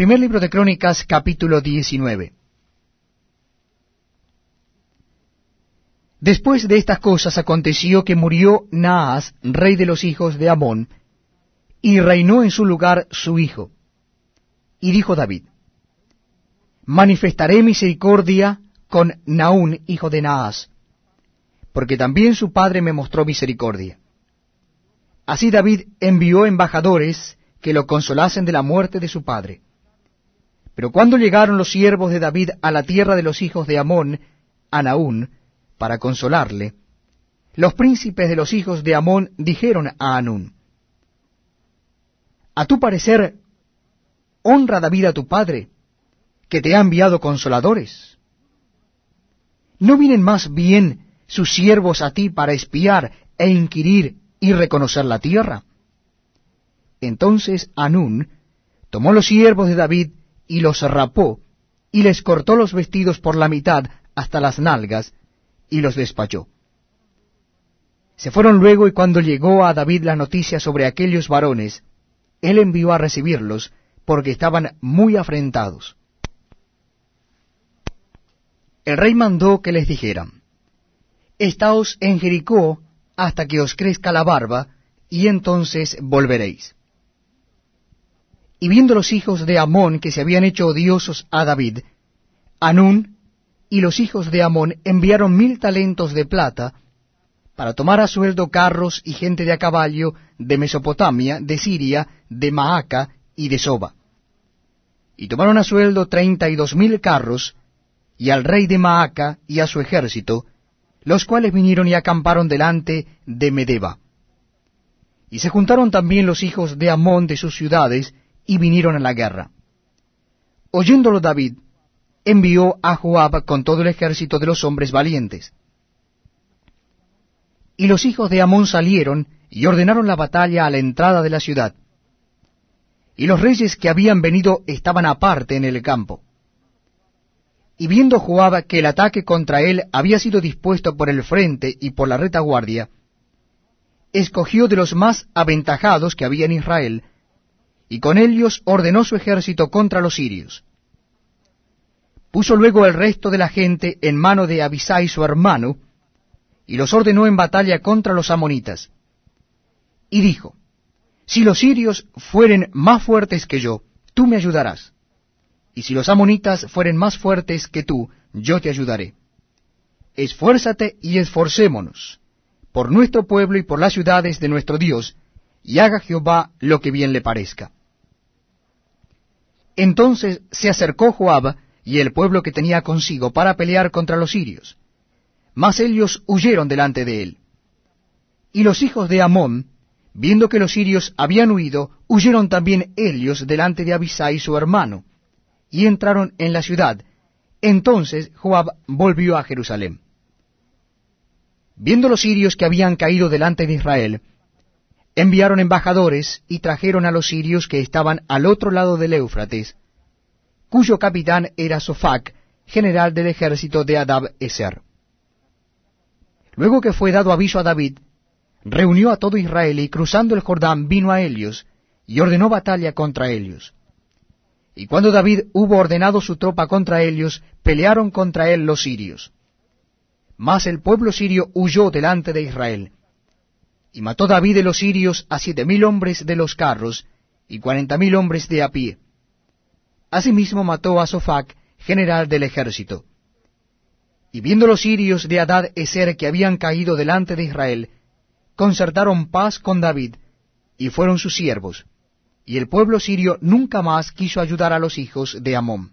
Primer libro de Crónicas, capítulo 19. Después de estas cosas aconteció que murió Naas, rey de los hijos de Amón, y reinó en su lugar su hijo. Y dijo David, Manifestaré misericordia con Naún, hijo de Naas, porque también su padre me mostró misericordia. Así David envió embajadores que lo consolasen de la muerte de su padre. Pero cuando llegaron los siervos de David a la tierra de los hijos de Amón, a Naún, para consolarle, los príncipes de los hijos de Amón dijeron a Anún, A tu parecer, honra David a tu padre, que te ha enviado consoladores. ¿No vienen más bien sus siervos a ti para espiar e inquirir y reconocer la tierra? Entonces Anún tomó los siervos de David y los rapó, y les cortó los vestidos por la mitad hasta las nalgas, y los despachó. Se fueron luego, y cuando llegó a David la noticia sobre aquellos varones, él envió a recibirlos, porque estaban muy afrentados. El rey mandó que les dijeran, Estaos en Jericó hasta que os crezca la barba, y entonces volveréis. Y viendo los hijos de Amón que se habían hecho odiosos a David, Anún y los hijos de Amón enviaron mil talentos de plata para tomar a sueldo carros y gente de a caballo de Mesopotamia, de Siria, de Maaca y de Soba. Y tomaron a sueldo treinta y dos mil carros, y al rey de Maaca y a su ejército, los cuales vinieron y acamparon delante de Medeba. Y se juntaron también los hijos de Amón de sus ciudades, y vinieron a la guerra. Oyéndolo David, envió a Joab con todo el ejército de los hombres valientes. Y los hijos de Amón salieron y ordenaron la batalla a la entrada de la ciudad. Y los reyes que habían venido estaban aparte en el campo. Y viendo Joab que el ataque contra él había sido dispuesto por el frente y por la retaguardia, escogió de los más aventajados que había en Israel, y con ellos ordenó su ejército contra los sirios. Puso luego el resto de la gente en mano de Abisai su hermano, y los ordenó en batalla contra los amonitas. Y dijo, Si los sirios fueren más fuertes que yo, tú me ayudarás y si los amonitas fueren más fuertes que tú, yo te ayudaré. Esfuérzate y esforcémonos, por nuestro pueblo y por las ciudades de nuestro Dios, y haga Jehová lo que bien le parezca. Entonces se acercó Joab y el pueblo que tenía consigo para pelear contra los sirios, mas ellos huyeron delante de él. Y los hijos de Amón, viendo que los sirios habían huido, huyeron también ellos delante de Abisai su hermano, y entraron en la ciudad. Entonces Joab volvió a Jerusalén. Viendo los sirios que habían caído delante de Israel, enviaron embajadores y trajeron a los sirios que estaban al otro lado del Éufrates, cuyo capitán era Sofac, general del ejército de Adab Eser. Luego que fue dado aviso a David, reunió a todo Israel y cruzando el Jordán vino a ellos y ordenó batalla contra ellos. Y cuando David hubo ordenado su tropa contra ellos, pelearon contra él los sirios. Mas el pueblo sirio huyó delante de Israel. Y mató David de los sirios a siete mil hombres de los carros y cuarenta mil hombres de a pie. Asimismo mató a Sofac, general del ejército. Y viendo los sirios de Adad Eser que habían caído delante de Israel, concertaron paz con David, y fueron sus siervos y el pueblo sirio nunca más quiso ayudar a los hijos de Amón.